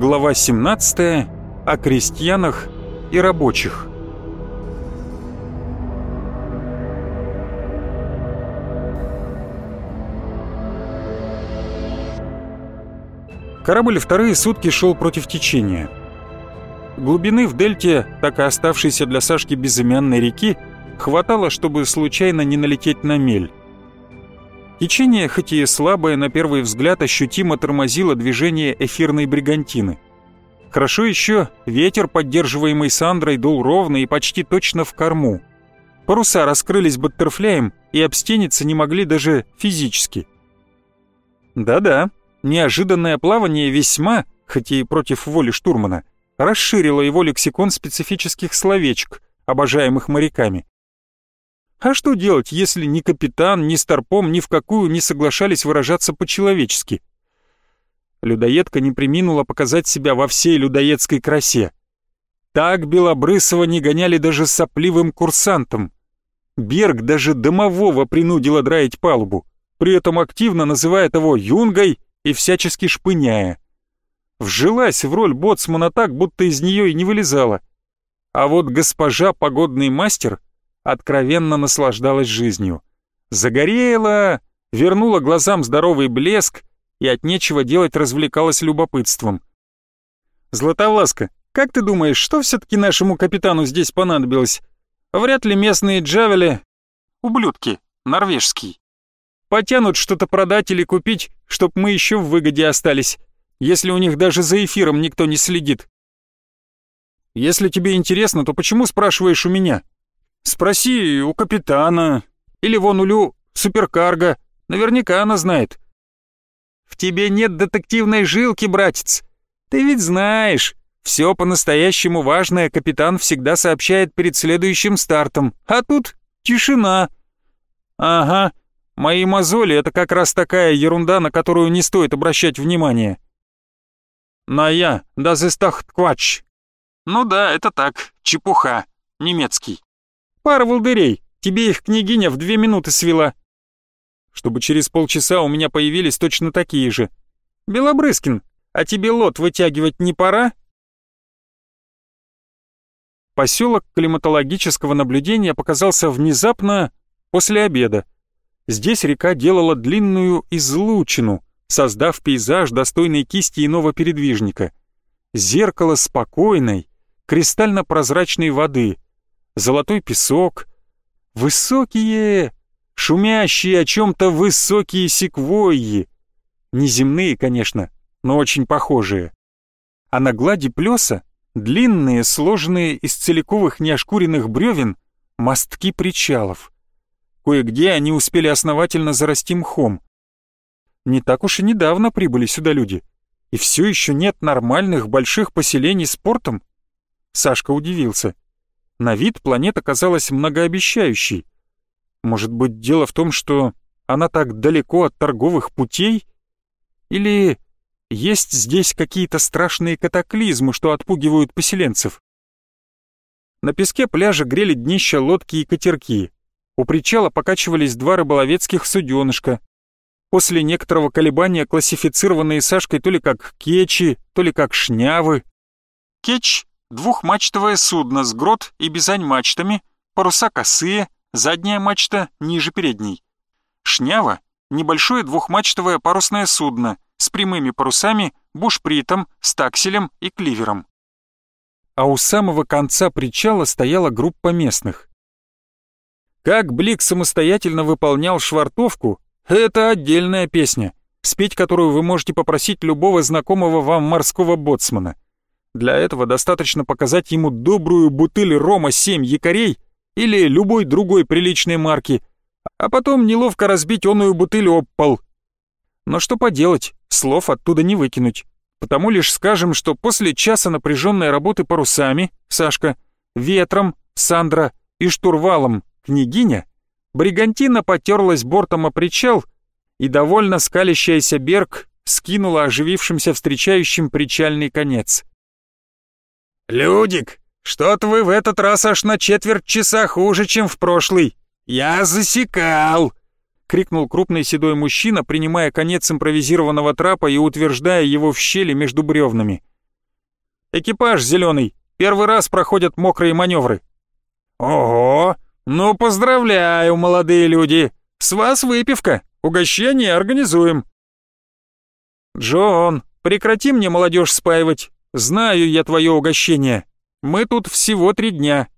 Глава 17. О крестьянах и рабочих. Корабль вторые сутки шел против течения. Глубины в дельте, так и оставшейся для Сашки безымянной реки, хватало, чтобы случайно не налететь на мель. Течение, хоть и слабое, на первый взгляд ощутимо тормозило движение эфирной бригантины. Хорошо еще ветер, поддерживаемый Сандрой, дул ровно и почти точно в корму. Паруса раскрылись баттерфляем и обстениться не могли даже физически. Да-да, неожиданное плавание весьма, хоть и против воли штурмана, расширило его лексикон специфических словечек, обожаемых моряками. А что делать, если ни капитан, ни старпом ни в какую не соглашались выражаться по-человечески? Людоедка не приминула показать себя во всей людоедской красе. Так Белобрысова не гоняли даже сопливым курсантам. Берг даже домового принудила драить палубу, при этом активно называя того юнгой и всячески шпыняя. Вжилась в роль боцмана так, будто из нее и не вылезала. А вот госпожа погодный мастер — откровенно наслаждалась жизнью. Загорела, вернула глазам здоровый блеск и от нечего делать развлекалась любопытством. «Златовласка, как ты думаешь, что все-таки нашему капитану здесь понадобилось? Вряд ли местные джавели, ублюдки, норвежский, потянут что-то продать или купить, чтоб мы еще в выгоде остались, если у них даже за эфиром никто не следит. Если тебе интересно, то почему спрашиваешь у меня? Спроси у капитана или вон у Лю суперкарго, наверняка она знает. В тебе нет детективной жилки, братец. Ты ведь знаешь, все по-настоящему важное капитан всегда сообщает перед следующим стартом, а тут тишина. Ага, мои мозоли — это как раз такая ерунда, на которую не стоит обращать внимание. На я, das ist doch Quatsch. Ну да, это так, чепуха, немецкий. Пара волдырей, тебе их княгиня в две минуты свела. Чтобы через полчаса у меня появились точно такие же. Белобрыскин, а тебе лот вытягивать не пора? Поселок климатологического наблюдения показался внезапно после обеда. Здесь река делала длинную излучину, создав пейзаж, достойный кисти иного передвижника. Зеркало спокойной, кристально-прозрачной воды — золотой песок, высокие, шумящие о чем-то высокие секвойи. Неземные, конечно, но очень похожие. А на глади плеса длинные, сложенные из целиковых неошкуренных бревен, мостки причалов. Кое-где они успели основательно зарасти мхом. Не так уж и недавно прибыли сюда люди. И все еще нет нормальных больших поселений с портом? Сашка удивился. На вид планета казалась многообещающей. Может быть, дело в том, что она так далеко от торговых путей? Или есть здесь какие-то страшные катаклизмы, что отпугивают поселенцев? На песке пляжа грели днища лодки и катерки. У причала покачивались два рыболовецких суденышка. После некоторого колебания классифицированные Сашкой то ли как кечи, то ли как шнявы. Кеч Двухмачтовое судно с грот и бизань-мачтами, паруса косые, задняя мачта ниже передней. Шнява — небольшое двухмачтовое парусное судно с прямыми парусами, бушпритом, стакселем и кливером. А у самого конца причала стояла группа местных. Как Блик самостоятельно выполнял швартовку, это отдельная песня, спеть которую вы можете попросить любого знакомого вам морского боцмана — для этого достаточно показать ему добрую бутыль рома 7 якорей или любой другой приличной марки, а потом неловко разбить оную бутыль об пол. Но что поделать, слов оттуда не выкинуть. Потому лишь скажем, что после часа напряженной работы парусами, Сашка, ветром, Сандра и штурвалом, княгиня, бригантина потерлась бортом о причал, и довольно скалящаяся Берг скинула оживившимся встречающим причальный конец. «Людик, что-то вы в этот раз аж на четверть часа хуже, чем в прошлый. Я засекал!» — крикнул крупный седой мужчина, принимая конец импровизированного трапа и утверждая его в щели между бревнами. Экипаж зеленый, первый раз проходят мокрые маневры». «Ого! Ну, поздравляю, молодые люди! С вас выпивка, угощение организуем». «Джон, прекрати мне молодежь спаивать, знаю я твое угощение. Мы тут всего три дня».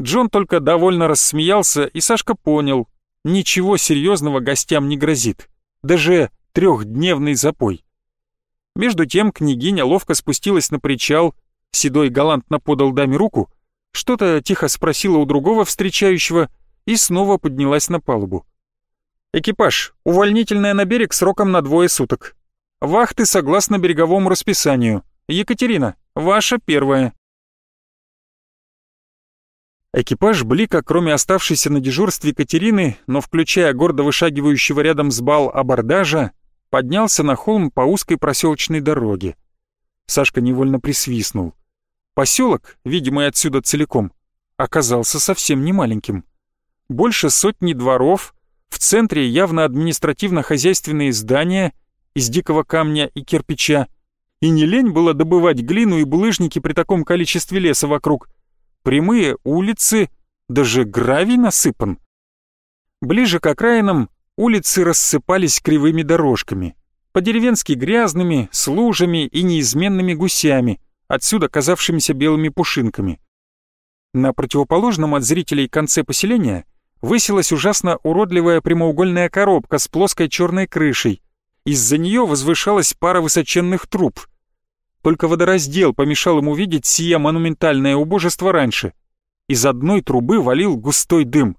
Джон только довольно рассмеялся, и Сашка понял, ничего серьезного гостям не грозит, даже трехдневный запой. Между тем княгиня ловко спустилась на причал, Седой галантно подал даме руку, что-то тихо спросила у другого встречающего и снова поднялась на палубу. «Экипаж, увольнительная на берег сроком на двое суток. Вахты согласно береговому расписанию. Екатерина, ваша первая». Экипаж Блика, кроме оставшейся на дежурстве Катерины, но включая гордо вышагивающего рядом с бал абордажа, поднялся на холм по узкой проселочной дороге. Сашка невольно присвистнул. Поселок, видимый отсюда целиком, оказался совсем не маленьким. Больше сотни дворов, в центре явно административно-хозяйственные здания из дикого камня и кирпича, и не лень было добывать глину и булыжники при таком количестве леса вокруг. Прямые улицы, даже гравий насыпан. Ближе к окраинам улицы рассыпались кривыми дорожками, по-деревенски грязными, с лужами и неизменными гусями, отсюда казавшимися белыми пушинками. На противоположном от зрителей конце поселения высилась ужасно уродливая прямоугольная коробка с плоской черной крышей. Из-за нее возвышалась пара высоченных труб. Только водораздел помешал ему видеть сие монументальное убожество раньше. Из одной трубы валил густой дым.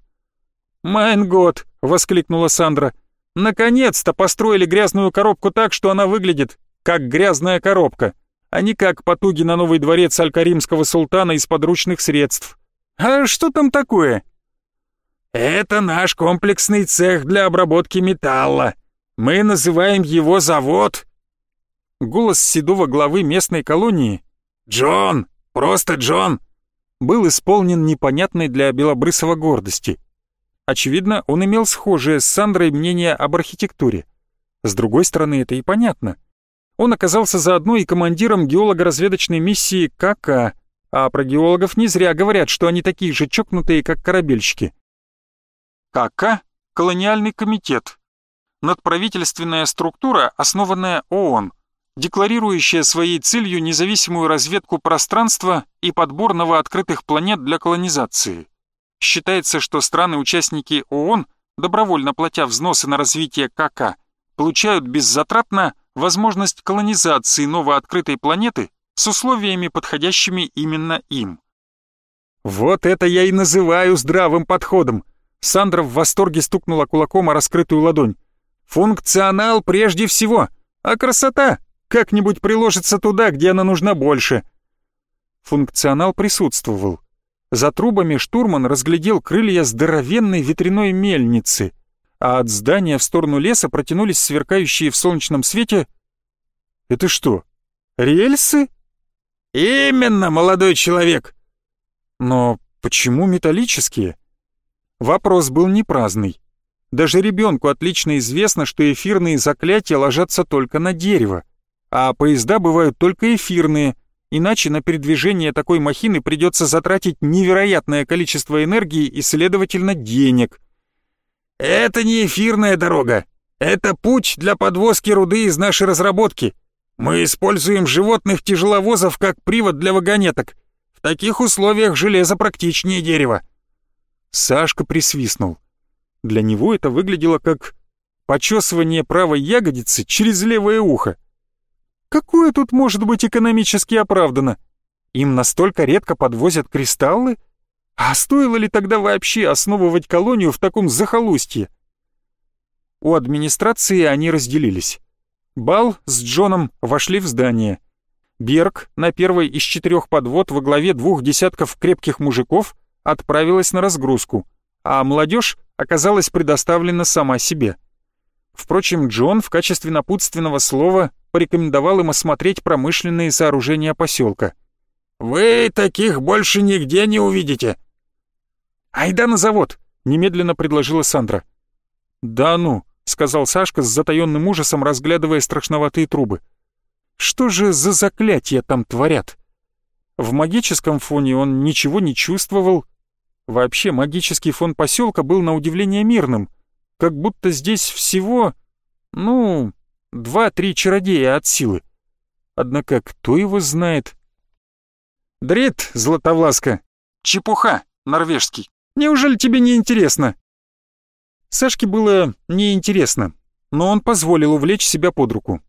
«Майн год!» — воскликнула Сандра. «Наконец-то построили грязную коробку так, что она выглядит как грязная коробка, а не как потуги на новый дворец алькаримского султана из подручных средств. А что там такое?» «Это наш комплексный цех для обработки металла. Мы называем его завод». Голос седого главы местной колонии «Джон! Просто Джон!» был исполнен непонятной для Белобрысова гордости. Очевидно, он имел схожее с Сандрой мнение об архитектуре. С другой стороны, это и понятно. Он оказался заодно и командиром геолого-разведочной миссии КК, а про геологов не зря говорят, что они такие же чокнутые, как корабельщики. КК — колониальный комитет. Надправительственная структура, основанная ООН, декларирующая своей целью независимую разведку пространства и подбор новооткрытых планет для колонизации. Считается, что страны-участники ООН, добровольно платя взносы на развитие КК, получают беззатратно возможность колонизации новооткрытой планеты с условиями, подходящими именно им. «Вот это я и называю здравым подходом!» Сандра в восторге стукнула кулаком о раскрытую ладонь. «Функционал прежде всего, а красота как-нибудь приложится туда, где она нужна больше». Функционал присутствовал. За трубами штурман разглядел крылья здоровенной ветряной мельницы, а от здания в сторону леса протянулись сверкающие в солнечном свете... Это что, рельсы? Именно, молодой человек! Но почему металлические? Вопрос был не праздный. Даже ребенку отлично известно, что эфирные заклятия ложатся только на дерево, а поезда бывают только эфирные — иначе на передвижение такой махины придется затратить невероятное количество энергии и, следовательно, денег. «Это не эфирная дорога. Это путь для подвозки руды из нашей разработки. Мы используем животных-тяжеловозов как привод для вагонеток. В таких условиях железо практичнее дерева». Сашка присвистнул. Для него это выглядело как почесывание правой ягодицы через левое ухо. Какое тут может быть экономически оправдано? Им настолько редко подвозят кристаллы? А стоило ли тогда вообще основывать колонию в таком захолустье? У администрации они разделились. Бал с Джоном вошли в здание. Берг на первой из четырех подвод во главе двух десятков крепких мужиков отправилась на разгрузку, а молодежь оказалась предоставлена сама себе. Впрочем, Джон в качестве напутственного слова порекомендовал им осмотреть промышленные сооружения поселка. «Вы таких больше нигде не увидите!» «Айда на завод!» — немедленно предложила Сандра. «Да ну!» — сказал Сашка с затаённым ужасом, разглядывая страшноватые трубы. «Что же за заклятия там творят? В магическом фоне он ничего не чувствовал. Вообще магический фон поселка был на удивление мирным, как будто здесь всего, ну, два-три чародея от силы. Однако кто его знает? Дред, Златовласка. Чепуха, норвежский. Неужели тебе не интересно? Сашке было неинтересно, но он позволил увлечь себя под руку.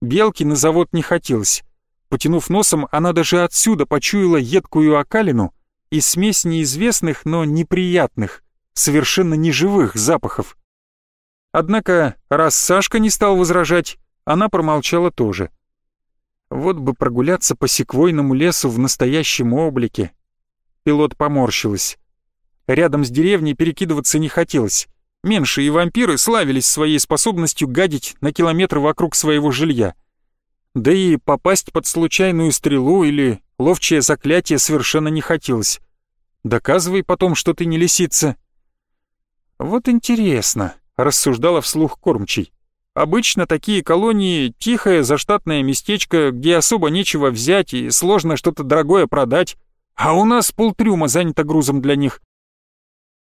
Белки на завод не хотелось. Потянув носом, она даже отсюда почуяла едкую окалину и смесь неизвестных, но неприятных, совершенно неживых запахов. Однако, раз Сашка не стал возражать, она промолчала тоже. Вот бы прогуляться по секвойному лесу в настоящем облике. Пилот поморщилась. Рядом с деревней перекидываться не хотелось. Меньше и вампиры славились своей способностью гадить на километры вокруг своего жилья. Да и попасть под случайную стрелу или ловчее заклятие совершенно не хотелось. Доказывай потом, что ты не лисица. Вот интересно, рассуждала вслух кормчий. Обычно такие колонии — тихое заштатное местечко, где особо нечего взять и сложно что-то дорогое продать, а у нас полтрюма занято грузом для них.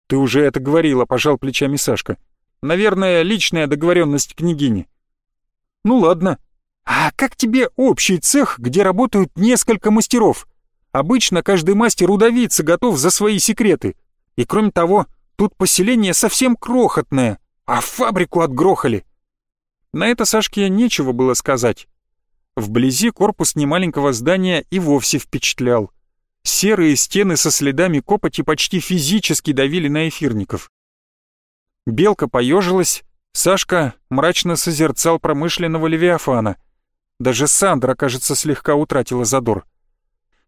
«Ты уже это говорила», — пожал плечами Сашка. «Наверное, личная договоренность княгини». «Ну ладно. А как тебе общий цех, где работают несколько мастеров? Обычно каждый мастер удавиться готов за свои секреты. И кроме того, тут поселение совсем крохотное, а фабрику отгрохали». На это Сашке нечего было сказать. Вблизи корпус немаленького здания и вовсе впечатлял. Серые стены со следами копоти почти физически давили на эфирников. Белка поежилась, Сашка мрачно созерцал промышленного левиафана. Даже Сандра, кажется, слегка утратила задор.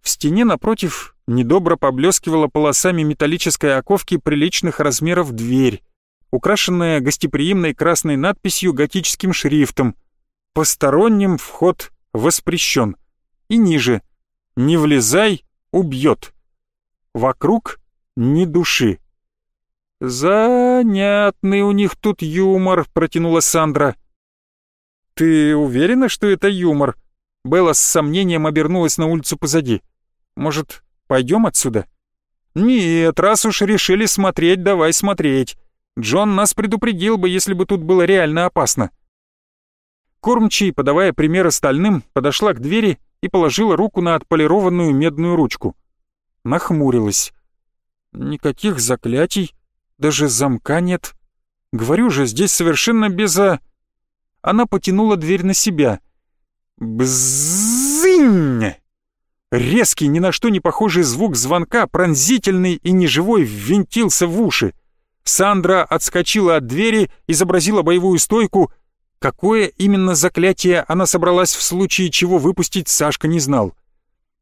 В стене напротив недобро поблескивала полосами металлической оковки приличных размеров дверь, украшенная гостеприимной красной надписью готическим шрифтом «Посторонним вход воспрещен» и ниже «Не влезай, убьет. Вокруг ни души. «Занятный у них тут юмор», — протянула Сандра. «Ты уверена, что это юмор?» Белла с сомнением обернулась на улицу позади. «Может, пойдем отсюда?» «Нет, раз уж решили смотреть, давай смотреть. Джон нас предупредил бы, если бы тут было реально опасно». Кормчий, подавая пример остальным, подошла к двери и положила руку на отполированную медную ручку. Нахмурилась. Никаких заклятий, даже замка нет. Говорю же, здесь совершенно без... А... Она потянула дверь на себя. Бзынь! Резкий, ни на что не похожий звук звонка, пронзительный и неживой, ввинтился в уши. Сандра отскочила от двери, изобразила боевую стойку — Какое именно заклятие она собралась в случае чего выпустить, Сашка не знал.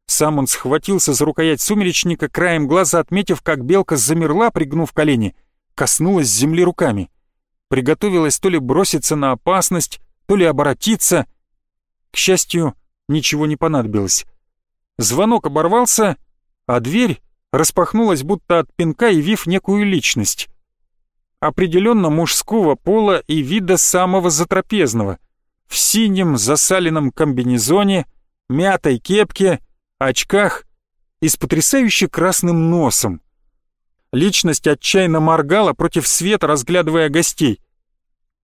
Сам он схватился за рукоять сумеречника, краем глаза отметив, как белка замерла, пригнув колени, коснулась земли руками. Приготовилась то ли броситься на опасность, то ли оборотиться. К счастью, ничего не понадобилось. Звонок оборвался, а дверь распахнулась будто от пинка, явив некую личность определенно мужского пола и вида самого затрапезного, в синем засаленном комбинезоне, мятой кепке, очках и с потрясающе красным носом. Личность отчаянно моргала против света, разглядывая гостей.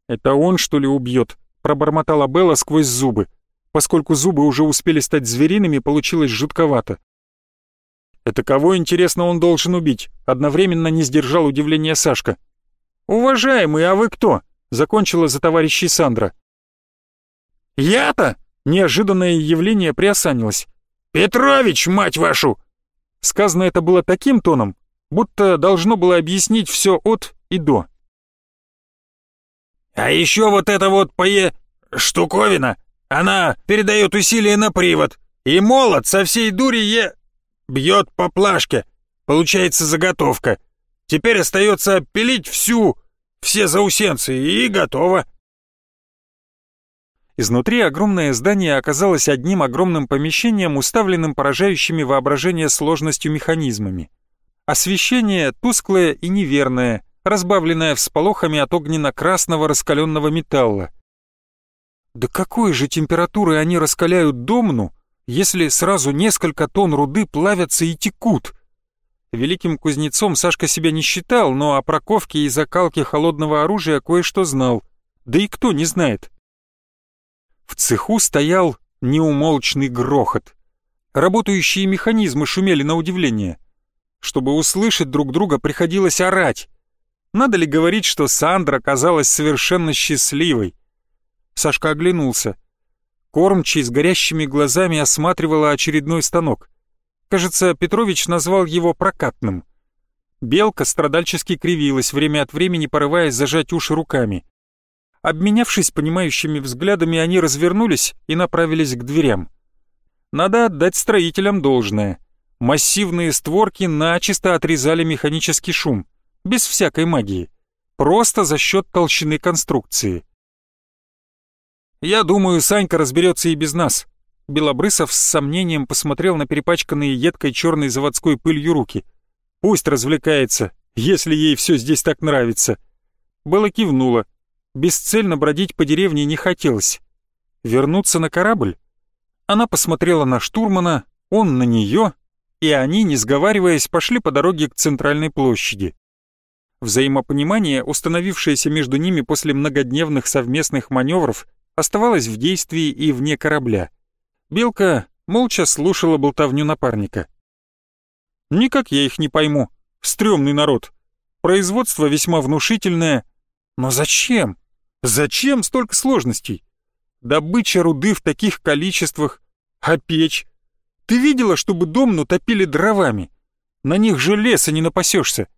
«Это он, что ли, убьет?» — пробормотала Белла сквозь зубы. Поскольку зубы уже успели стать звериными, получилось жутковато. «Это кого, интересно, он должен убить?» Одновременно не сдержал удивления Сашка. «Уважаемый, а вы кто?» — закончила за товарищей Сандра. «Я-то?» — неожиданное явление приосанилось. «Петрович, мать вашу!» Сказано это было таким тоном, будто должно было объяснить все от и до. «А еще вот эта вот пое... штуковина, она передает усилие на привод, и молот со всей дури е... бьет по плашке. Получается заготовка. Теперь остается пилить всю, все заусенцы, и готово. Изнутри огромное здание оказалось одним огромным помещением, уставленным поражающими воображение сложностью механизмами. Освещение тусклое и неверное, разбавленное всполохами от огненно-красного раскаленного металла. До какой же температуры они раскаляют домну, если сразу несколько тонн руды плавятся и текут? Великим кузнецом Сашка себя не считал, но о проковке и закалке холодного оружия кое-что знал. Да и кто не знает. В цеху стоял неумолчный грохот. Работающие механизмы шумели на удивление. Чтобы услышать друг друга, приходилось орать. Надо ли говорить, что Сандра казалась совершенно счастливой? Сашка оглянулся. Кормчий с горящими глазами осматривала очередной станок. Кажется, Петрович назвал его прокатным. Белка страдальчески кривилась, время от времени порываясь зажать уши руками. Обменявшись понимающими взглядами, они развернулись и направились к дверям. Надо отдать строителям должное. Массивные створки начисто отрезали механический шум, без всякой магии, просто за счет толщины конструкции. «Я думаю, Санька разберется и без нас», Белобрысов с сомнением посмотрел на перепачканные едкой черной заводской пылью руки. «Пусть развлекается, если ей все здесь так нравится». Белла кивнула. Бесцельно бродить по деревне не хотелось. Вернуться на корабль? Она посмотрела на штурмана, он на нее, и они, не сговариваясь, пошли по дороге к центральной площади. Взаимопонимание, установившееся между ними после многодневных совместных маневров, оставалось в действии и вне корабля. Белка молча слушала болтовню напарника. «Никак я их не пойму. Стрёмный народ. Производство весьма внушительное. Но зачем? Зачем столько сложностей? Добыча руды в таких количествах. А печь? Ты видела, чтобы дом натопили дровами? На них же леса не напасешься.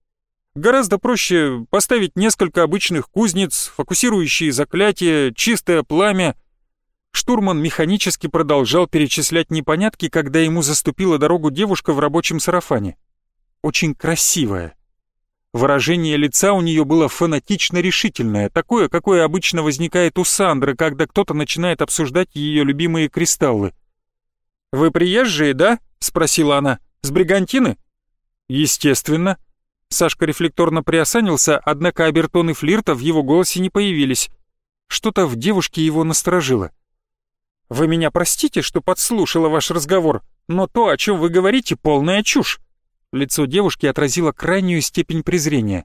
Гораздо проще поставить несколько обычных кузнец, фокусирующие заклятия, чистое пламя, Штурман механически продолжал перечислять непонятки, когда ему заступила дорогу девушка в рабочем сарафане. Очень красивая. Выражение лица у нее было фанатично решительное, такое, какое обычно возникает у Сандры, когда кто-то начинает обсуждать ее любимые кристаллы. «Вы приезжие, да?» — спросила она. «С Бригантины?» «Естественно». Сашка рефлекторно приосанился, однако обертоны флирта в его голосе не появились. Что-то в девушке его насторожило. Вы меня простите, что подслушала ваш разговор, но то, о чем вы говорите, полная чушь. Лицо девушки отразило крайнюю степень презрения.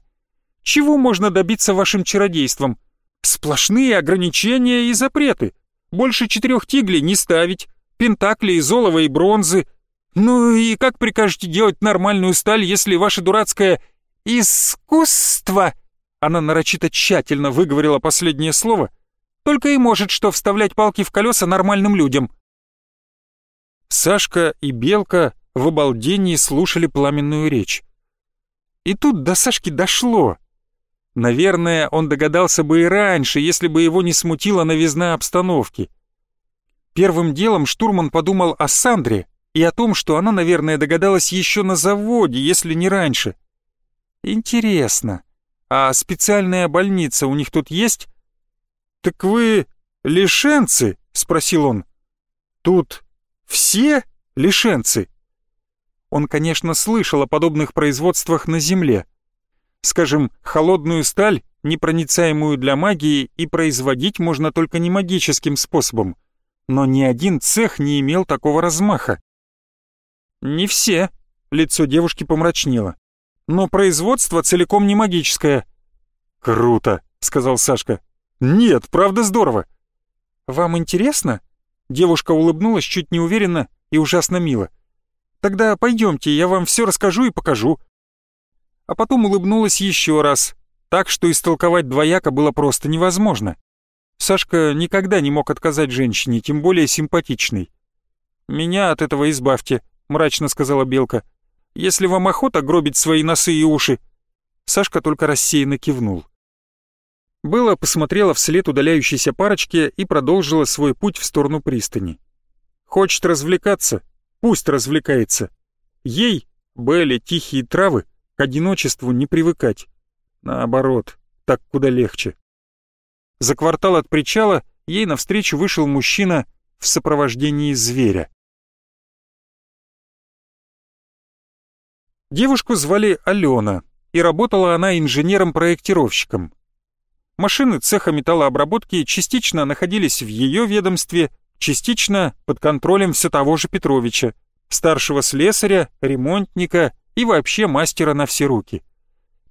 Чего можно добиться вашим чародейством? Сплошные ограничения и запреты. Больше четырех тиглей не ставить, пентакли из олова и бронзы. Ну и как прикажете делать нормальную сталь, если ваше дурацкое «искусство» Она нарочито тщательно выговорила последнее слово — только и может что вставлять палки в колеса нормальным людям. Сашка и Белка в обалдении слушали пламенную речь. И тут до Сашки дошло. Наверное, он догадался бы и раньше, если бы его не смутила новизна обстановки. Первым делом штурман подумал о Сандре и о том, что она, наверное, догадалась еще на заводе, если не раньше. Интересно, а специальная больница у них тут есть? «Так вы лишенцы?» — спросил он. «Тут все лишенцы?» Он, конечно, слышал о подобных производствах на Земле. Скажем, холодную сталь, непроницаемую для магии, и производить можно только не магическим способом. Но ни один цех не имел такого размаха. «Не все», — лицо девушки помрачнело. «Но производство целиком не магическое». «Круто», — сказал Сашка. «Нет, правда здорово». «Вам интересно?» Девушка улыбнулась чуть неуверенно и ужасно мило. «Тогда пойдемте, я вам все расскажу и покажу». А потом улыбнулась еще раз, так что истолковать двояко было просто невозможно. Сашка никогда не мог отказать женщине, тем более симпатичной. «Меня от этого избавьте», — мрачно сказала Белка. «Если вам охота гробить свои носы и уши». Сашка только рассеянно кивнул. Белла посмотрела вслед удаляющейся парочке и продолжила свой путь в сторону пристани. Хочет развлекаться? Пусть развлекается. Ей, Белле, тихие травы, к одиночеству не привыкать. Наоборот, так куда легче. За квартал от причала ей навстречу вышел мужчина в сопровождении зверя. Девушку звали Алена, и работала она инженером-проектировщиком. Машины цеха металлообработки частично находились в ее ведомстве, частично под контролем все того же Петровича, старшего слесаря, ремонтника и вообще мастера на все руки.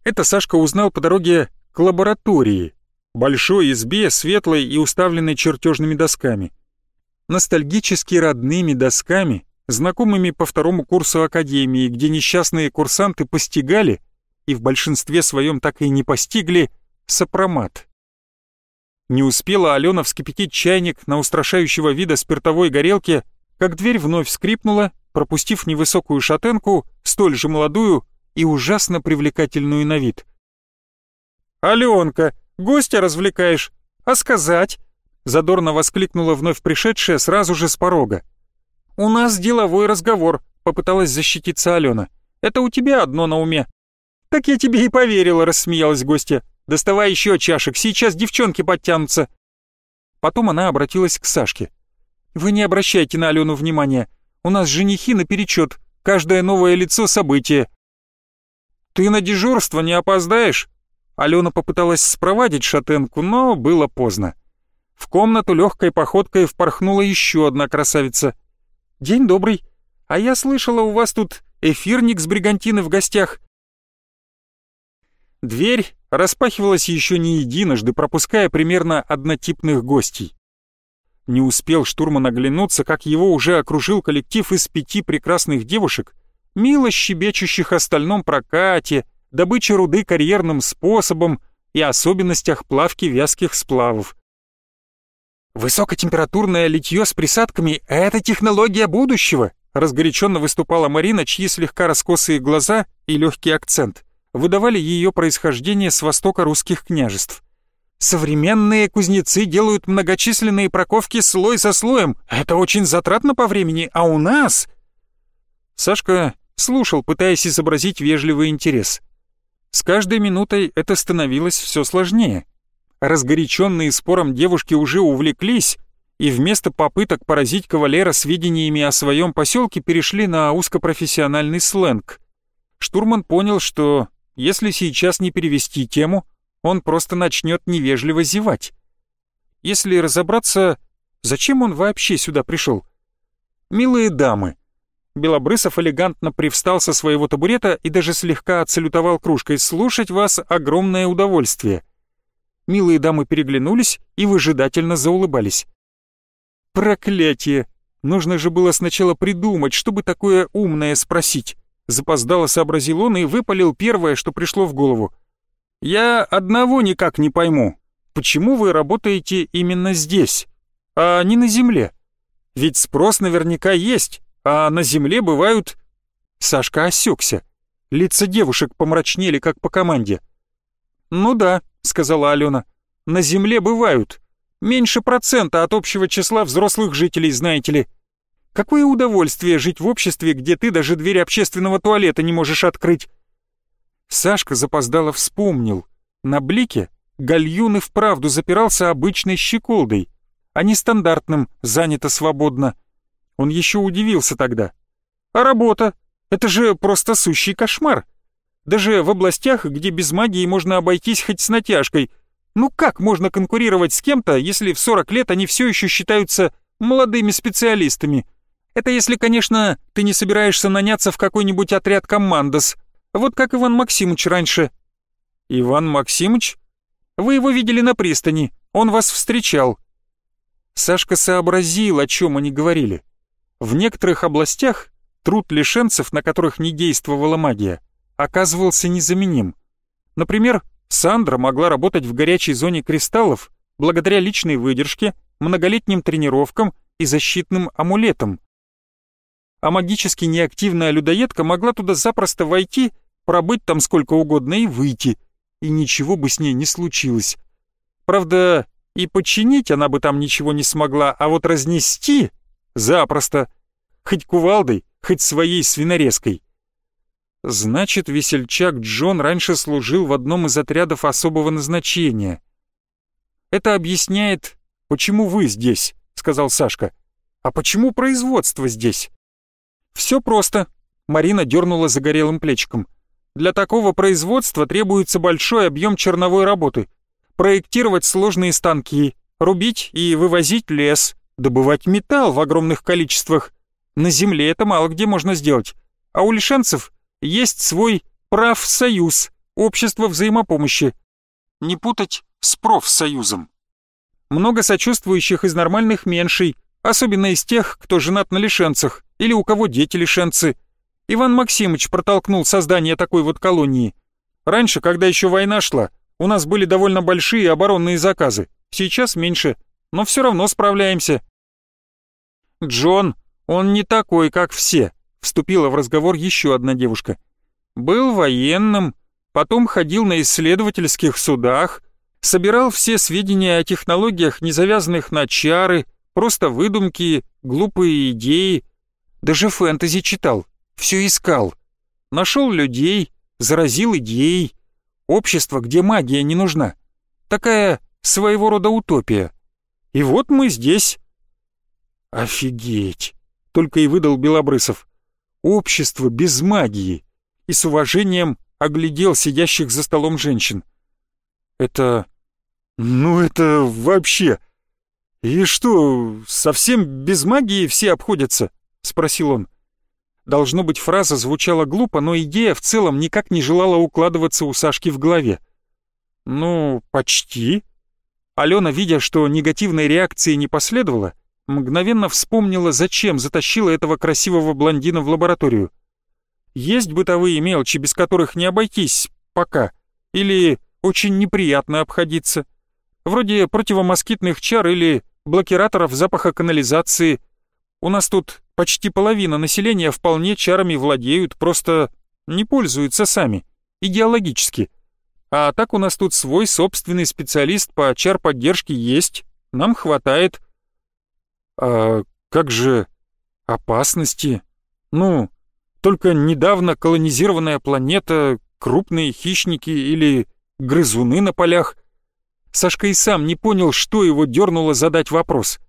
Это Сашка узнал по дороге к лаборатории, большой избе, светлой и уставленной чертежными досками. Ностальгически родными досками, знакомыми по второму курсу академии, где несчастные курсанты постигали, и в большинстве своем так и не постигли, сопромат. Не успела Алена вскипятить чайник на устрашающего вида спиртовой горелке, как дверь вновь скрипнула, пропустив невысокую шатенку, столь же молодую и ужасно привлекательную на вид. «Аленка, гостя развлекаешь, а сказать?» Задорно воскликнула вновь пришедшая сразу же с порога. «У нас деловой разговор», — попыталась защититься Алена. «Это у тебя одно на уме». «Так я тебе и поверила», — рассмеялась гостья. «Доставай еще чашек, сейчас девчонки подтянутся». Потом она обратилась к Сашке. «Вы не обращайте на Алену внимания. У нас женихи наперечет. Каждое новое лицо — событие». «Ты на дежурство не опоздаешь?» Алена попыталась спровадить шатенку, но было поздно. В комнату легкой походкой впорхнула еще одна красавица. «День добрый. А я слышала, у вас тут эфирник с бригантины в гостях». Дверь распахивалась еще не единожды, пропуская примерно однотипных гостей. Не успел штурман оглянуться, как его уже окружил коллектив из пяти прекрасных девушек, мило щебечущих о стальном прокате, добыче руды карьерным способом и особенностях плавки вязких сплавов. «Высокотемпературное литье с присадками — это технология будущего!» разгоряченно выступала Марина, чьи слегка раскосые глаза и легкий акцент выдавали ее происхождение с востока русских княжеств. Современные кузнецы делают многочисленные проковки слой за слоем. Это очень затратно по времени, а у нас...» Сашка слушал, пытаясь изобразить вежливый интерес. С каждой минутой это становилось все сложнее. Разгоряченные спором девушки уже увлеклись и вместо попыток поразить кавалера сведениями о своем поселке перешли на узкопрофессиональный сленг. Штурман понял, что если сейчас не перевести тему, он просто начнет невежливо зевать. Если разобраться, зачем он вообще сюда пришел? Милые дамы, Белобрысов элегантно привстал со своего табурета и даже слегка отсалютовал кружкой. «Слушать вас — огромное удовольствие». Милые дамы переглянулись и выжидательно заулыбались. «Проклятие! Нужно же было сначала придумать, чтобы такое умное спросить». Запоздало сообразил он и выпалил первое, что пришло в голову. «Я одного никак не пойму. Почему вы работаете именно здесь, а не на земле? Ведь спрос наверняка есть, а на земле бывают...» Сашка осекся. Лица девушек помрачнели, как по команде. «Ну да», — сказала Алена, — «на земле бывают. Меньше процента от общего числа взрослых жителей, знаете ли. Какое удовольствие жить в обществе, где ты даже дверь общественного туалета не можешь открыть». Сашка запоздало вспомнил. На блике гальюн и вправду запирался обычной щеколдой, а не стандартным «занято свободно». Он еще удивился тогда. А работа? Это же просто сущий кошмар. Даже в областях, где без магии можно обойтись хоть с натяжкой. Ну как можно конкурировать с кем-то, если в 40 лет они все еще считаются молодыми специалистами? Это если, конечно, ты не собираешься наняться в какой-нибудь отряд командос. Вот как Иван Максимович раньше. Иван Максимович? Вы его видели на пристани, он вас встречал. Сашка сообразил, о чем они говорили. В некоторых областях труд лишенцев, на которых не действовала магия, оказывался незаменим. Например, Сандра могла работать в горячей зоне кристаллов благодаря личной выдержке, многолетним тренировкам и защитным амулетам. А магически неактивная людоедка могла туда запросто войти, пробыть там сколько угодно и выйти, и ничего бы с ней не случилось. Правда, и починить она бы там ничего не смогла, а вот разнести Запросто. Хоть кувалдой, хоть своей свинорезкой. Значит, весельчак Джон раньше служил в одном из отрядов особого назначения. Это объясняет, почему вы здесь, сказал Сашка. А почему производство здесь? Все просто. Марина дернула загорелым плечиком. Для такого производства требуется большой объем черновой работы. Проектировать сложные станки, рубить и вывозить лес, добывать металл в огромных количествах. На земле это мало где можно сделать. А у лишенцев есть свой правсоюз, общество взаимопомощи. Не путать с профсоюзом. Много сочувствующих из нормальных меньшей, особенно из тех, кто женат на лишенцах или у кого дети лишенцы. Иван Максимович протолкнул создание такой вот колонии. Раньше, когда еще война шла, у нас были довольно большие оборонные заказы, сейчас меньше, но все равно справляемся. Джон, он не такой, как все, вступила в разговор еще одна девушка. Был военным, потом ходил на исследовательских судах, собирал все сведения о технологиях, не завязанных на чары, просто выдумки, глупые идеи. Даже фэнтези читал, все искал. Нашел людей, заразил идеей. Общество, где магия не нужна. Такая своего рода утопия. И вот мы здесь. Офигеть! Только и выдал Белобрысов. Общество без магии. И с уважением оглядел сидящих за столом женщин. Это... ну это вообще... «И что, совсем без магии все обходятся?» — спросил он. Должно быть, фраза звучала глупо, но идея в целом никак не желала укладываться у Сашки в голове. «Ну, почти». Алена, видя, что негативной реакции не последовало, мгновенно вспомнила, зачем затащила этого красивого блондина в лабораторию. Есть бытовые мелочи, без которых не обойтись пока, или очень неприятно обходиться, вроде противомоскитных чар или блокираторов запаха канализации. У нас тут почти половина населения вполне чарами владеют, просто не пользуются сами, идеологически. А так у нас тут свой собственный специалист по чар-поддержке есть, нам хватает. А как же опасности? Ну, только недавно колонизированная планета, крупные хищники или грызуны на полях. Сашка и сам не понял, что его дернуло задать вопрос.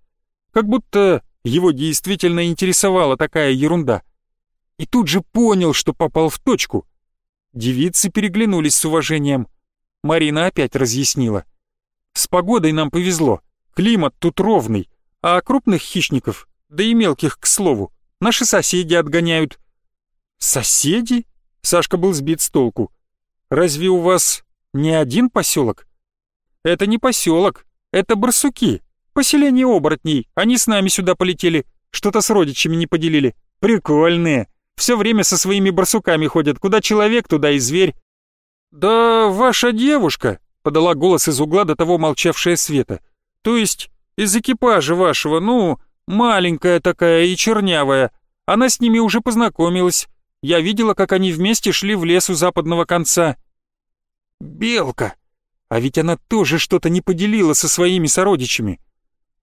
Как будто его действительно интересовала такая ерунда. И тут же понял, что попал в точку. Девицы переглянулись с уважением. Марина опять разъяснила. «С погодой нам повезло. Климат тут ровный, а крупных хищников, да и мелких, к слову, наши соседи отгоняют». «Соседи?» Сашка был сбит с толку. «Разве у вас не один поселок?» «Это не поселок, это барсуки. Поселение оборотней. Они с нами сюда полетели. Что-то с родичами не поделили. Прикольные. Все время со своими барсуками ходят. Куда человек, туда и зверь». «Да ваша девушка», — подала голос из угла до того молчавшая Света. «То есть из экипажа вашего, ну, маленькая такая и чернявая. Она с ними уже познакомилась. Я видела, как они вместе шли в лес у западного конца». «Белка! А ведь она тоже что-то не поделила со своими сородичами».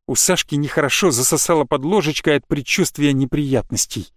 У Сашки нехорошо засосало под ложечкой от предчувствия неприятностей.